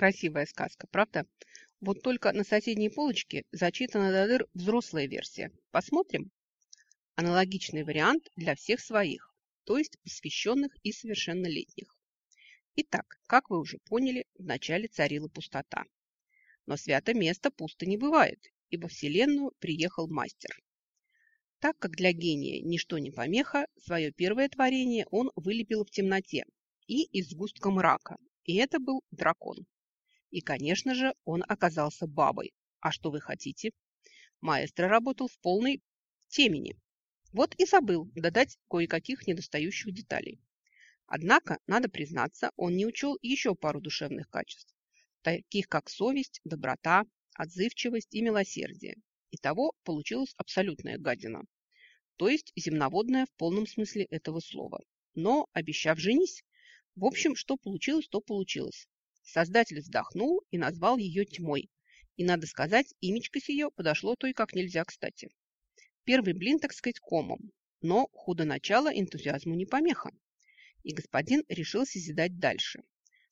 Красивая сказка, правда? Вот только на соседней полочке зачитана до дыр взрослая версия. Посмотрим? Аналогичный вариант для всех своих, то есть посвященных и совершеннолетних. Итак, как вы уже поняли, вначале царила пустота. Но свято место пусто не бывает, и во Вселенную приехал мастер. Так как для гения ничто не помеха, свое первое творение он вылепил в темноте и из сгустка мрака, и это был дракон. И, конечно же, он оказался бабой. А что вы хотите? Маэстро работал в полной темени. Вот и забыл додать кое-каких недостающих деталей. Однако, надо признаться, он не учел еще пару душевных качеств, таких как совесть, доброта, отзывчивость и милосердие. Итого получилась абсолютная гадина, то есть земноводная в полном смысле этого слова. Но, обещав женись, в общем, что получилось, то получилось. Создатель вздохнул и назвал ее тьмой. И, надо сказать, имечко сие подошло той как нельзя кстати. Первый блин, так сказать, комом. Но худо начало энтузиазму не помеха. И господин решил созидать дальше.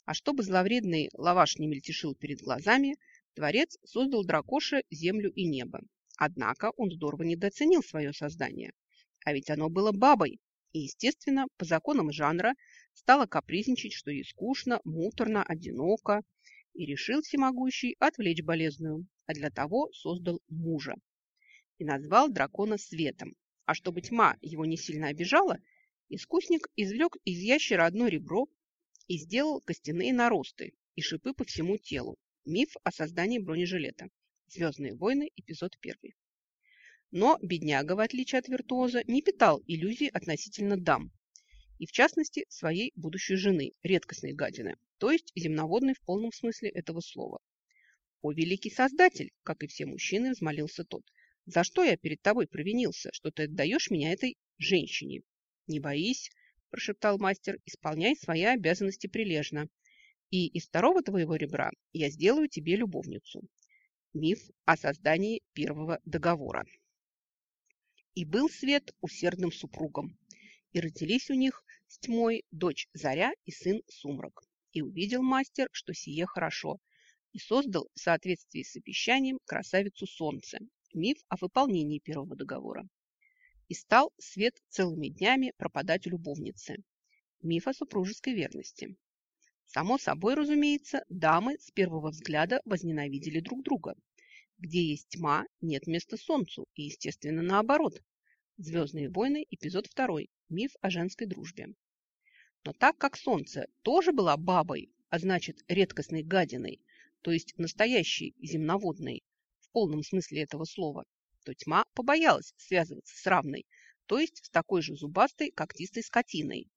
А чтобы зловредный лаваш не мельтешил перед глазами, Творец создал дракоша землю и небо. Однако он здорово недооценил свое создание. А ведь оно было бабой. И, естественно, по законам жанра стала капризничать, что ей скучно, муторно, одиноко, и решил всемогущий отвлечь болезную, а для того создал мужа. И назвал дракона Светом. А чтобы тьма его не сильно обижала, искусник извлек из ящера одно ребро и сделал костяные наросты и шипы по всему телу. Миф о создании бронежилета. Звездные войны, эпизод 1. Но бедняга, в отличие от виртуоза, не питал иллюзий относительно дам, и в частности своей будущей жены, редкостной гадины, то есть земноводной в полном смысле этого слова. «О, великий создатель!» – как и все мужчины, взмолился тот. «За что я перед тобой провинился, что ты отдаешь меня этой женщине?» «Не боись!» – прошептал мастер. «Исполняй свои обязанности прилежно. И из второго твоего ребра я сделаю тебе любовницу». Миф о создании первого договора. И был Свет усердным супругом, и родились у них с тьмой дочь Заря и сын Сумрак. И увидел мастер, что сие хорошо, и создал в соответствии с обещанием красавицу Солнце, миф о выполнении первого договора. И стал свет целыми днями пропадать у любовницы. Миф о супружеской верности. Само собой, разумеется, дамы с первого взгляда возненавидели друг друга. Где есть тьма, нет места солнцу, и, естественно, наоборот. Звездные войны, эпизод 2. Миф о женской дружбе. Но так как Солнце тоже была бабой, а значит редкостной гадиной, то есть настоящей земноводной в полном смысле этого слова, то тьма побоялась связываться с равной, то есть с такой же зубастой когтистой скотиной,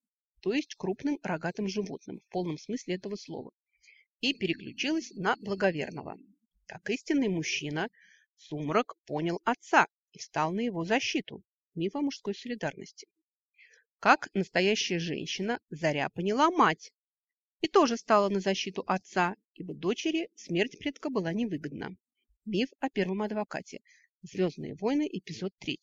то есть крупным рогатым животным в полном смысле этого слова, и переключилась на благоверного. Как истинный мужчина, Сумрак понял отца и встал на его защиту. Миф о мужской солидарности. Как настоящая женщина, Заря поняла мать и тоже стала на защиту отца, ибо дочери смерть предка была невыгодна. Миф о первом адвокате. Звездные войны, эпизод 3.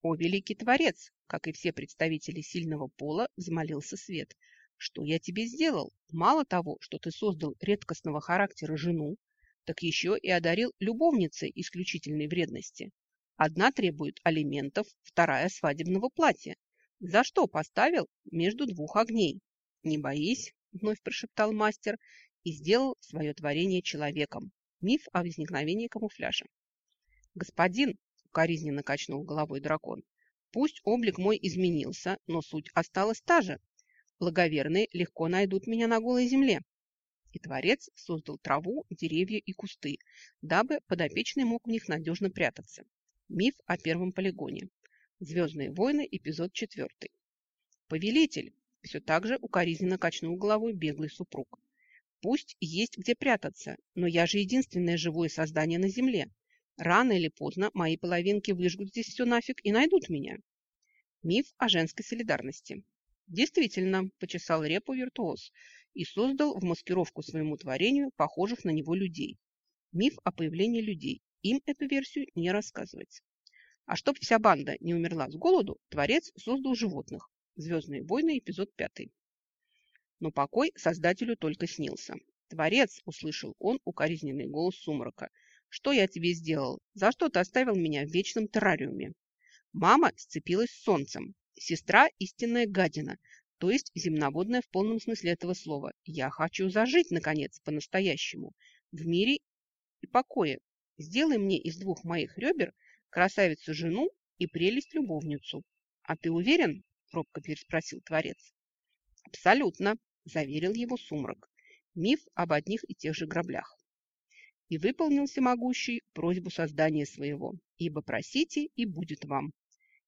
О, великий творец, как и все представители сильного пола, взмолился Свет. Что я тебе сделал? Мало того, что ты создал редкостного характера жену, так еще и одарил любовницей исключительной вредности. Одна требует алиментов, вторая свадебного платья. За что поставил между двух огней? Не боись, вновь прошептал мастер и сделал свое творение человеком. Миф о возникновении камуфляжа. Господин, укоризненно качнул головой дракон, пусть облик мой изменился, но суть осталась та же. Благоверные легко найдут меня на голой земле. И Творец создал траву, деревья и кусты, дабы подопечный мог в них надежно прятаться. Миф о первом полигоне. Звездные войны, эпизод 4. Повелитель, все так же укоризненно качнул головой беглый супруг. Пусть есть где прятаться, но я же единственное живое создание на Земле. Рано или поздно мои половинки выжгут здесь все нафиг и найдут меня. Миф о женской солидарности. Действительно, почесал репу виртуоз и создал в маскировку своему творению похожих на него людей. Миф о появлении людей. Им эту версию не рассказывать. А чтоб вся банда не умерла с голоду, Творец создал животных. Звездные войны, эпизод 5. Но покой создателю только снился. «Творец!» – услышал он укоризненный голос сумрака. «Что я тебе сделал? За что ты оставил меня в вечном террариуме?» Мама сцепилась с солнцем. Сестра – истинная гадина, то есть земноводная в полном смысле этого слова. Я хочу зажить, наконец, по-настоящему, в мире и покое. Сделай мне из двух моих ребер красавицу-жену и прелесть-любовницу. А ты уверен? Робко переспросил Творец. Абсолютно, заверил его сумрак. Миф об одних и тех же граблях. И выполнил всемогущий просьбу создания своего. Ибо просите, и будет вам.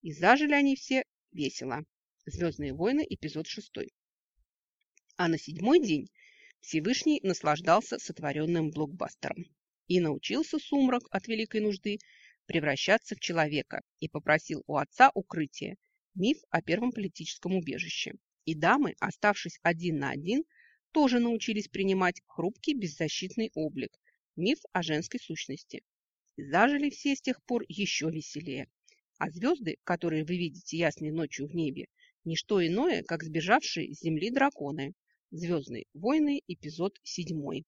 И зажили они все весело. Звездные войны, эпизод 6. А на седьмой день Всевышний наслаждался сотворенным блокбастером. И научился сумрак от великой нужды превращаться в человека и попросил у отца укрытия, миф о первом политическом убежище. И дамы, оставшись один на один, тоже научились принимать хрупкий беззащитный облик, миф о женской сущности. Зажили все с тех пор еще веселее. А звезды, которые вы видите ясной ночью в небе, не что иное, как сбежавшие с земли драконы. Звездные войны, эпизод 7.